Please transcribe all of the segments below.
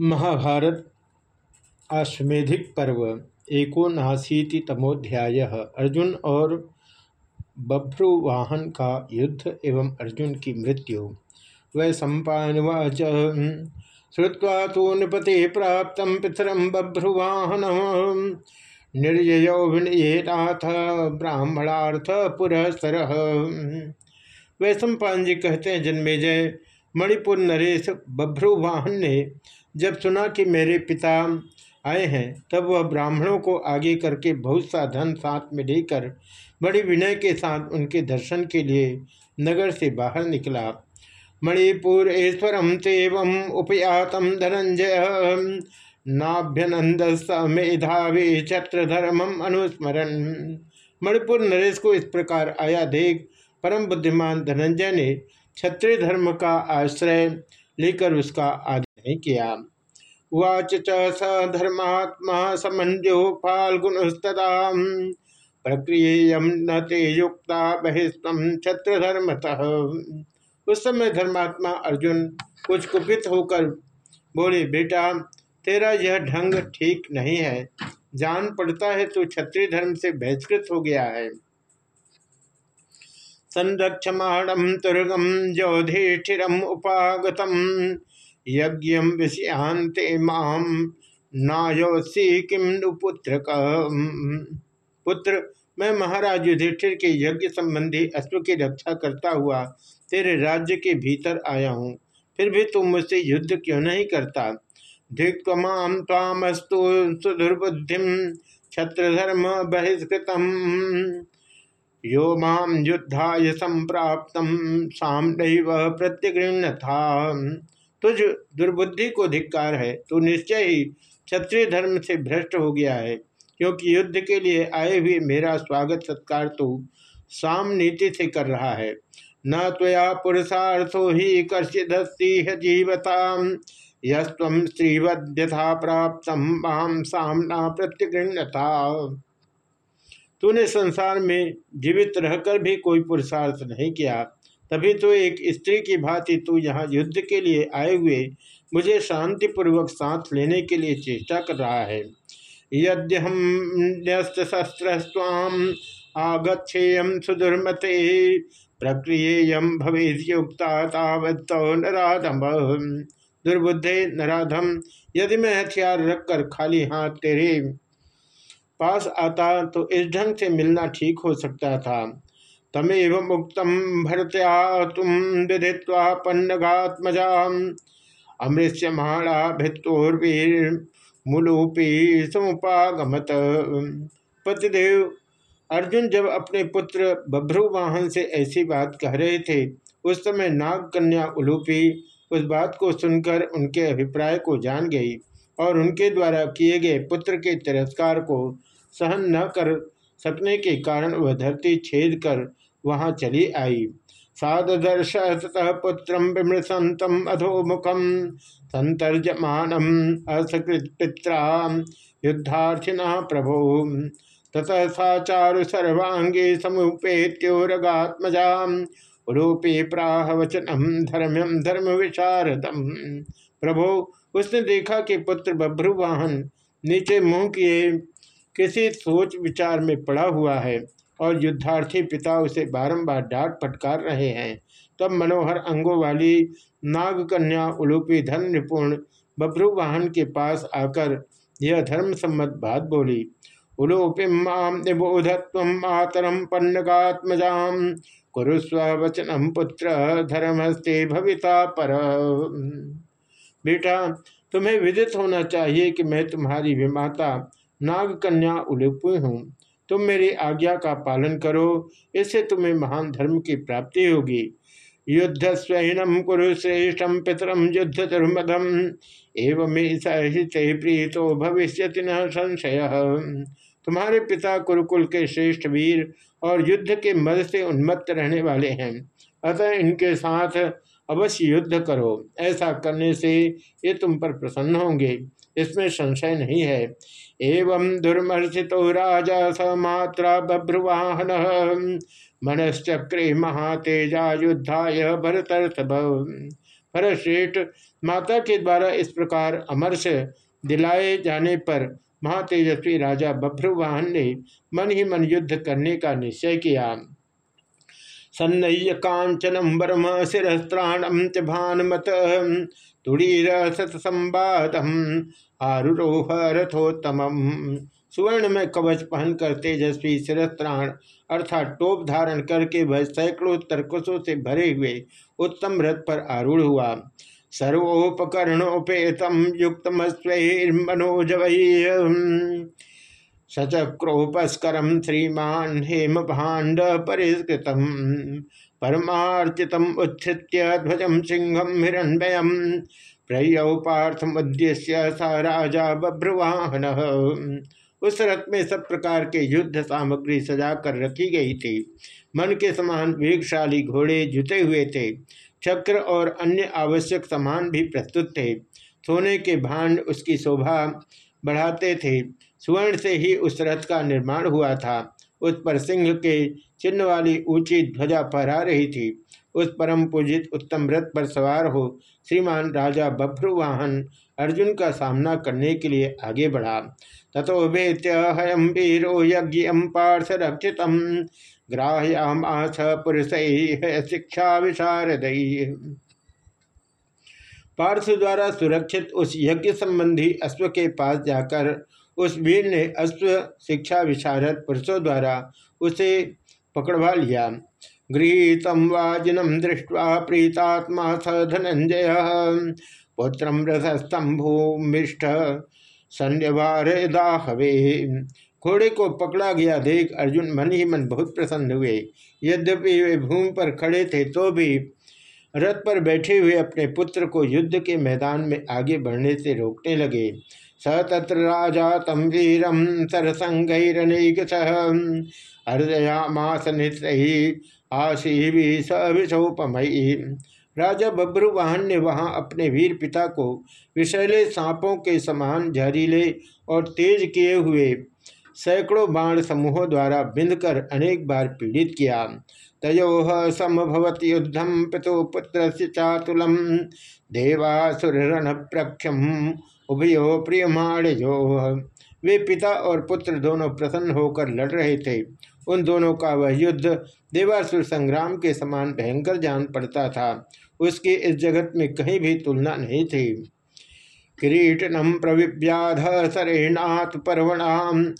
महाभारत, आश्वेधिक पर्व, एकोनाशीतितमोध्याय। अर्जुन और बभ्रुवाहन का युद्ध एवं अर्जुन की मृत्यु। वै सम्पावाच श्रुवा तो नृपति प्राप्त पितरम बभ्रुवाहन निर्जयोनाथ ब्राह्मणार्थ पुरस्तर वै सम्पान जी कहते हैं, जन्मेजय, मणिपुर नरेश बभ्रुवाहन ने जब सुना कि मेरे पिता आए हैं, तब वह ब्राह्मणों को आगे करके बहुत सा धन साथ में लेकर बड़ी विनय के साथ उनके दर्शन के लिए नगर से बाहर निकला। मणिपुर ईश्वरम तेवम उपयातम धनंजय। नाभ्यनंद मेधावी छत्र धर्मम अनुस्मरण मणिपुर नरेश को इस प्रकार आया देख परम बुद्धिमान धनंजय ने क्षत्रिय धर्म का आश्रय लेकर उसका आदर नहीं किया। वाच च स धर्मात्मा समन्यो फाल्गुनस्तदा प्रक्रिय न ते युक्ता बहिस्तम छत्र धर्मतः उस समय धर्मात्मा अर्जुन कुछ कुपित होकर बोले, बेटा, तेरा यह ढंग ठीक नहीं है। जान पड़ता है तो क्षत्रिय धर्म से बहिष्कृत हो गया है। संरक्षमाणम तुर्गम ज्योधिष्ठिरम उपागतम। यज्ञ विषयांते माम नायोसी किम पुत्र पुत्र, मैं महाराज युधिष्ठिर के यज्ञ संबंधी अश्व की रक्षा करता हुआ तेरे राज्य के भीतर आया हूँ। फिर भी तुम मुझसे युद्ध क्यों नहीं करता? धिक्माम तामस्तु सुदुर्बुद्धि छत्रधर्म बहिष्कृतम। यो माम युद्धाय संप्राप्त सामदैव प्रत्यगृहण था तुझ दुर्बुद्धि को धिक्कार है, तू निश्चय ही क्षत्रिय धर्म से भ्रष्ट हो गया है, क्योंकि युद्ध के लिए आए हुए मेरा स्वागत सत्कार तू साम नीति से कर रहा है। न त्वया पुरुषार्थो ही कर्षिदस्ती जीवता यस्व प्राप्त माम सामना प्रत्यगृहता तूने संसार में जीवित रहकर भी कोई पुरुषार्थ नहीं किया। तभी तो एक स्त्री की भांति तू यहाँ युद्ध के लिए आए हुए मुझे शांतिपूर्वक साथ लेने के लिए चेष्टा कर रहा है। यद्यहम न्यस्त शस्त्र स्वाम आगछेयम सुदुर्मते प्रक्रियेयम भवेयुक्ता नराधम। दुर्बुद्धे नराधम, यदि मैं हथियार रखकर खाली हाथ तेरे पास आता तो इस ढंग से मिलना ठीक हो सकता था। तमेव मुक्त भरत्या तुम विदित्वा पन्नगात्मजा भित्तोर्वीर मुलूपी समुपागमत। पतिदेव अर्जुन जब अपने पुत्र बभ्रुवाहन से ऐसी बात कह रहे थे, उस समय नाग कन्या उलूपी उस बात को सुनकर उनके अभिप्राय को जान गई और उनके द्वारा किए गए पुत्र के तिरस्कार को सहन न कर सकने के कारण वह धरती छेद कर वहाँ चली आई। सादर्श ततः पुत्र विमृशंतम अधोमुखम संतर्जमानम असकृत पिता युद्धार्थिना प्रभो। ततः सा चारु सर्वांगे समुपेत्योरगात्मजा रूपी प्राह वचनम धर्म्यम धर्म विशारदम प्रभो, उसने देखा कि पुत्र बभ्रुवाहन नीचे मुँह किए किसी सोच विचार में पड़ा हुआ है और युद्धार्थी पिता उसे बारंबार डांट फटकार रहे हैं, तब मनोहर अंगों वाली नागकन्या उलूपी धन निपुण बभ्रुवाहन के पास आकर यह धर्म सम्मत बात बोली उलूपिम निबोधत्व मातरम पन्नगात्मजाम कुरुस्व वचनम पुत्र धर्मस्ते भविता पर। बेटा, तुम्हें विदित होना चाहिए कि मैं तुम्हारी विमाता नागकन्या उलूपी हूँ। तुम मेरी आज्ञा का पालन करो, इससे तुम्हें महान धर्म की प्राप्ति होगी। युद्ध स्वहीनम कुरु श्रेष्ठम पितरम युद्ध दुर्मदम एवं सहित प्रीतो भविष्य न संशय। तुम्हारे पिता कुरुकुल के श्रेष्ठ वीर और युद्ध के मद से उन्मत्त रहने वाले हैं। अतः इनके साथ अवश्य युद्ध करो। ऐसा करने से ये तुम पर प्रसन्न होंगे। इसमें संशय नहीं है। एवं दुर्मर्षितो राजा स मात्रा बभ्रुवाहन। मनश्चक्रे महातेजा युद्धाय भरतर्थ हरश्रेष्ठ माता के द्वारा इस प्रकार अमरश दिलाए जाने पर महातेजस्वी राजा बभ्रुवाहन ने मन ही मन युद्ध करने का निश्चय किया। सन्नय्य कांचनम वर्म शिस्त्राणम च भानुमत। तुड़ीर सत संवादम आरुरोह रथोत्तम सुवर्ण में कवच पहनकर तेजस्वी शिरस्त्राण अर्थात टोप धारण करके वह सैकड़ों तरकसों से भरे हुए उत्तम रथ पर आरूढ़ हुआ। सर्वोपकरणोपेतम युक्त मनोजव सचक्रोपस्करम श्रीमान हेम भाण्ड परिष्कृत परमार्चित उत्थ्य ध्वजम सिंहम हिरण्यम प्रयौ पार्थमुद्देश्य स राजा बभ्रुवाहन। उस रथ में सब प्रकार के युद्ध सामग्री सजा कर रखी गई थी। मन के समान वेगशाली घोड़े जुते हुए थे। चक्र और अन्य आवश्यक सामान भी प्रस्तुत थे। सोने के भांड उसकी शोभा बढ़ाते थे। सुवर्ण से ही उस रथ का निर्माण हुआ था। उस पर सिंह के चिन्ह वाली ऊँची ध्वजा फहरा रही थी। उस परम पूजित उत्तम रथ पर सवार हो, श्रीमान राजा बभ्रुवाहन अर्जुन का सामना करने के लिए आगे बढ़ा। तथो वेत्य हयम वीरो यज्ञ पार्थ रक्षित पुरुष शिक्षा विशारद। पार्थ द्वारा सुरक्षित उस यज्ञ संबंधी अश्व के पास जाकर उस वीर ने अश्व शिक्षा विशारद पुरुषों द्वारा उसे पकड़वा लिया। गृहीतम वाजिनम दृष्टवा प्रीतात्मा स धनंजय पुत्र रथस्तंभूमिष्ठ सन्यवार दाहवे। घोड़े को पकड़ा गया देख अर्जुन मन ही मन बहुत प्रसन्न हुए। यद्यपि वे भूमि पर खड़े थे तो भी रथ पर बैठे हुए अपने पुत्र को युद्ध के मैदान में आगे बढ़ने से रोकने लगे। स तत्र राजा तम वीरम सरसंगरनेक सह। हृदयामास निश्रही आशी भी सविशोपमयी राजा बब्रुवाहन ने वहाँ अपने वीर पिता को विषैले सांपों के समान जहरीले और तेज किए हुए सैकड़ों बाण समूहों द्वारा बिंदकर अनेक बार पीड़ित किया। तयो समभवत युद्धम पितो पुत्र चातुलम। देवासुरण प्रक्षम उभयो प्रियमाणजो वे पिता और पुत्र दोनों प्रसन्न होकर लड़ रहे थे। उन दोनों का वह युद्ध देवासुर संग्राम के समान भयंकर जान पड़ता था। उसकी इस जगत में कहीं भी तुलना नहीं थी। किरीटनम प्रविव्याध सरेनाथ पर्वणाम,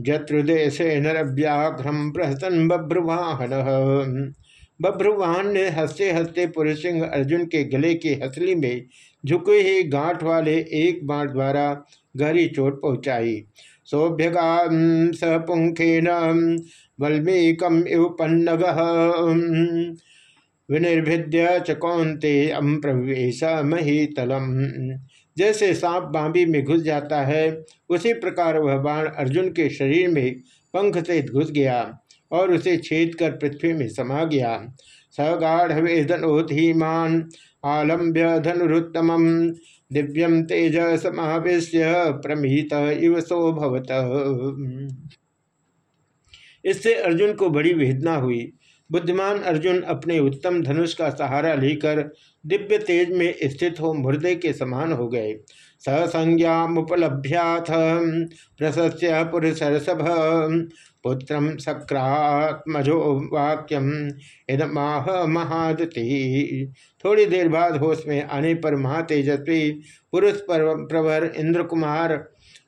जत्रुदेशे नरव्याघ्रम प्रहसन बभ्रुवाहन। बभ्रुवाहन ने हँसते हँसते पुरुष सिंह अर्जुन के गले की हथली में झुके ही गांठ वाले एक बाण द्वारा गहरी चोट पहुंचाई। सौभ्यगा सपुंखेन वल्मीकम इव पन्नग। विनिर्भिद्य चकौंते अम प्रवेश महीतलम। जैसे सांप बांबी में घुस जाता है, उसी प्रकार वह बाण अर्जुन के शरीर में पंख से घुस गया और उसे छेद कर पृथ्वी में समा गया। सगाढ़ वेदनोधीमान आलम्ब्य धनुरुत्तम दिव्यम तेज समावेश्य प्रमित इव सोभवत इससे अर्जुन को बड़ी वेदना हुई। बुद्धिमान अर्जुन अपने उत्तम धनुष का सहारा लेकर दिव्य तेज में स्थित हो मुर्दे के समान हो गए। ससंज्ञामुपलभ्याथ प्रशस्य पुरुषर्षभ पुत्र सक्रात्मजो वाक्यम इदमाह महादति। थोड़ी देर बाद होश में आने पर महातेजस्वी, पुरुष प्रवर इंद्र कुमार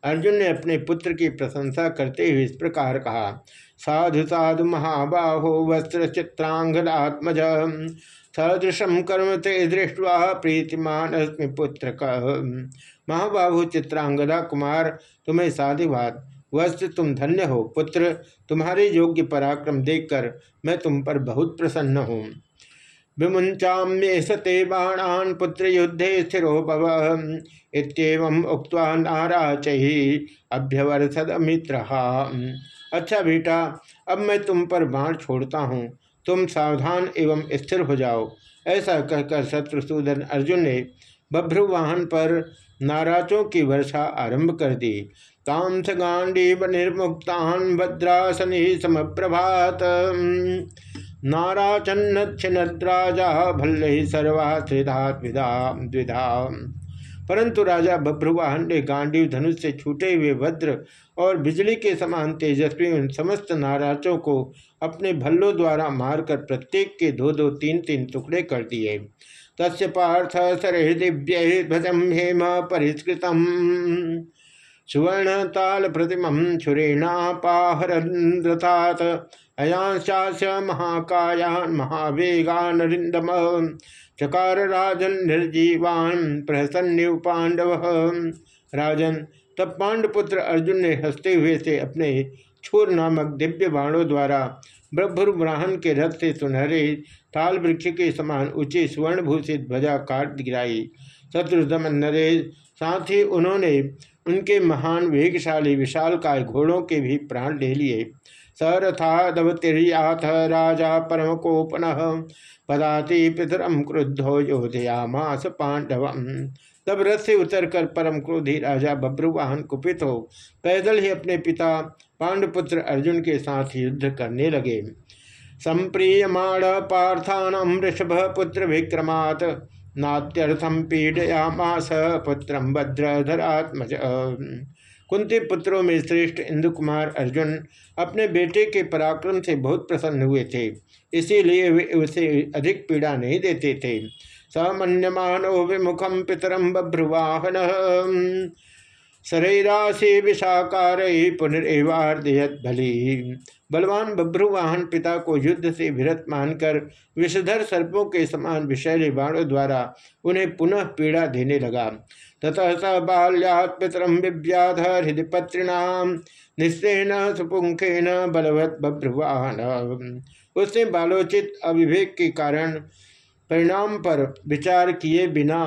अर्जुन ने अपने पुत्र की प्रशंसा करते हुए इस प्रकार कहा, साधु साधु, महाबाहो, वस्त्र चित्रांगलात्मज सदृशम कर्म ते दृष्टवा प्रीतिमान पुत्र महाबाहु, चित्रांगदा, कुमार, तुम्हें साधुवाद। वस्त्र तुम धन्य हो, पुत्र। तुम्हारे योग्य पराक्रम देखकर मैं तुम पर बहुत प्रसन्न हूँ। विमुंचाम्ये सते बाणान पुत्र युद्धे स्थिरो भव इतम उक्त नाराच अभ्यवर्षद मित्र अच्छा बेटा, अब मैं तुम पर बाण छोड़ता हूँ। तुम सावधान एवं स्थिर हो जाओ। ऐसा कहकर शत्रुसूदन अर्जुन ने बभ्रुवाहन पर नाराजों की वर्षा आरंभ कर दी। तांस गांडीव निर्मुक्तान भद्रासनी समप्रभात नाराचन्नच्छिन्नद्राजा भल्ल सर्वा द्विधा द्विधा। परंतु राजा बभ्रुवाहन ने गांडीव धनुष से छूटे हुए वज्र और बिजली के समान तेजस्वी उन समस्त नाराजों को अपने भल्लों द्वारा मारकर प्रत्येक के दो दो तीन तीन टुकड़े कर दिए। तस् पार्थ सरह दिव्य ध्वजम हेम परिष्कृतम। सुवर्ण ताल प्रतिम छुरेणापाहरता अयांशास महाकायान महावेगानरिंदम चकार राजन निर्जीवान प्रहसन्यु पांडव राजन, तब पांडपुत्र अर्जुन ने हँसते हुए से अपने छूर नामक दिव्य बाणों द्वारा ब्रभ्र ब्राह्मण के रथ से सुनहरे ताल वृक्ष के समान ऊँची स्वर्णभूषित ध्वजा काट गिराई। शत्रुदमन नरेश, साथ ही उन्होंने उनके महान वेगशाली विशाल काय घोड़ों के भी प्राण ले लिए। सरथादवतिर्याथ राजा परम कोपन पदाति पितरम क्रुद्धो योधयामास पांडव तब रथ से उतरकर परम क्रोधी राजा बब्रुवाहन कुपित हो, पैदल ही अपने पिता पांडुपुत्र अर्जुन के साथ युद्ध करने लगे। संप्रीयमाण पार्थान ऋषभ पुत्र विक्रमात् नात्यर्थम पीडयामास पुत्र भद्रधरात्मज। कुंती पुत्रों में श्रेष्ठ इंदु कुमार अर्जुन अपने बेटे के पराक्रम से बहुत प्रसन्न हुए थे। इसीलिए वे उसे अधिक पीड़ा नहीं देते थे। समन्यमानो विमुखम पितरम बभ्रुवाहन शरीरासी विषाकार भली बलवान बभ्रुवाहन पिता को युद्ध से विरत मानकर विषधर सर्पों के समान विषैले बाणों द्वारा उन्हें पुनः पीड़ा देने लगा। ततः स बाल्यात पितरम विव्याध हृदय पत्रिणाम। निश्चयन सुपुंखेन बलवत बभ्रुवाहन। उसने बालोचित अविवेक के कारण परिणाम पर विचार किए बिना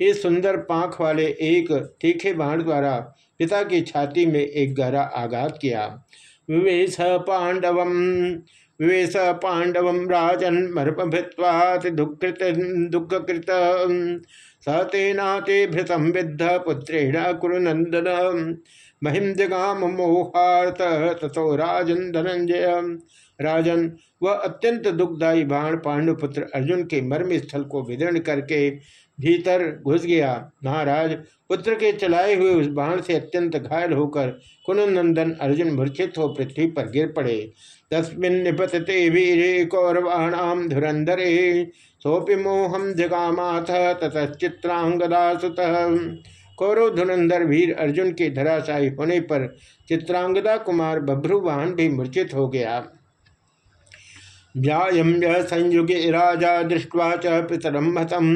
इस सुंदर पांख वाले एक तीखे बाण द्वारा पिता की छाती में एक गहरा आघात किया। विवेश पांडव विवेश पांडव राजन मर्पभृत्वात दुःखकृत। दुःखकृत सतेनाते भृतम विद्ध पुत्रेण कुरुनंदन महिम जगाम मोहार्थ तथो राजन धनंजय राजन, वह अत्यंत दुखदायी बाण पांडुपुत्र अर्जुन के मर्म स्थल को विदर्ण करके भीतर घुस गया। महाराज, पुत्र के चलाए हुए उस बाण से अत्यंत घायल होकर कुनंदन अर्जुन मूर्छित हो पृथ्वी पर गिर पड़े। तस्मिन निपतते वीरे कौरवाणाम धुरंधरे सोपि मोहम जगामाथ ततचित्रांगदा सुत कौरव धुरंधर वीर अर्जुन के धराशायी होने पर चित्रांगदा कुमार बभ्रुवाहन भी मूर्छित हो गया। व्यायम्य संयुगे राजा दृष्टवा च पितरम हतम।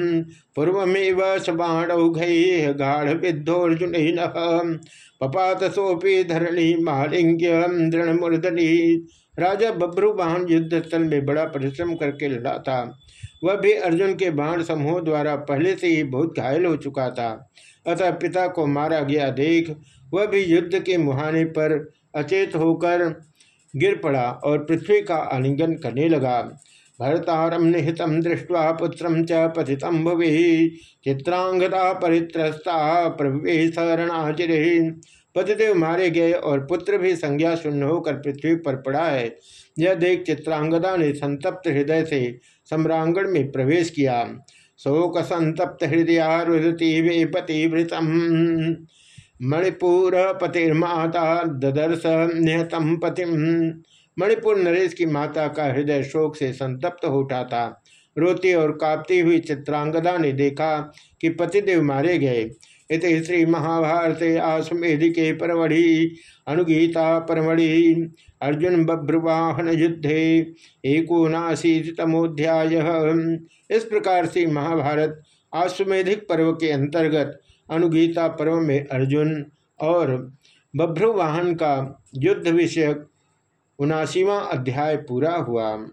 पूर्वमेव सबाणौघै गाढ़ विद्धोर्जुन पपात सोपी धरणी मालिंग्य दृढ़मूर्धनी राजा बब्रू बब्रुवाहन युद्ध स्थल में बड़ा परिश्रम करके लड़ा था। वह भी अर्जुन के बाण समूह द्वारा पहले से ही बहुत घायल हो चुका था। अतः पिता को मारा गया देख वह भी युद्ध के मुहाने पर अचेत होकर गिर पड़ा और पृथ्वी का आलिंगन करने लगा। भरतारम निहितम दृष्टवा पुत्रम च पथितम भवे। चित्रांगदा परित्रस्ता प्रवेश रणाचिरे पतिदेव मारे गए और पुत्र भी संज्ञा शून्य होकर पृथ्वी पर पड़ा है। यह देख चित्रांगदा ने संतप्त हृदय से सम्रांगण में प्रवेश किया। शोक संतप्त हृदया रुदती वे पतिवृतम। मणिपुर पतिर्माता ददर्श निहतम पतिम। मणिपुर नरेश की माता का हृदय शोक से संतप्त हो उठा था। रोती और कांपती हुई चित्रांगदा ने देखा कि पतिदेव मारे गए। इत श्री महाभारत आसमेधि के परमढ़ि, अनुगीता परमढ़ि, अर्जुन बभ्रुवाहन युद्धे, एकोनाशीतमोध्याय। इस प्रकार से महाभारत आश्वेधिक पर्व के अंतर्गत अनुगीता पर्व में अर्जुन और बभ्रुवाहन का युद्ध विषयक उनासीवा अध्याय पूरा हुआ।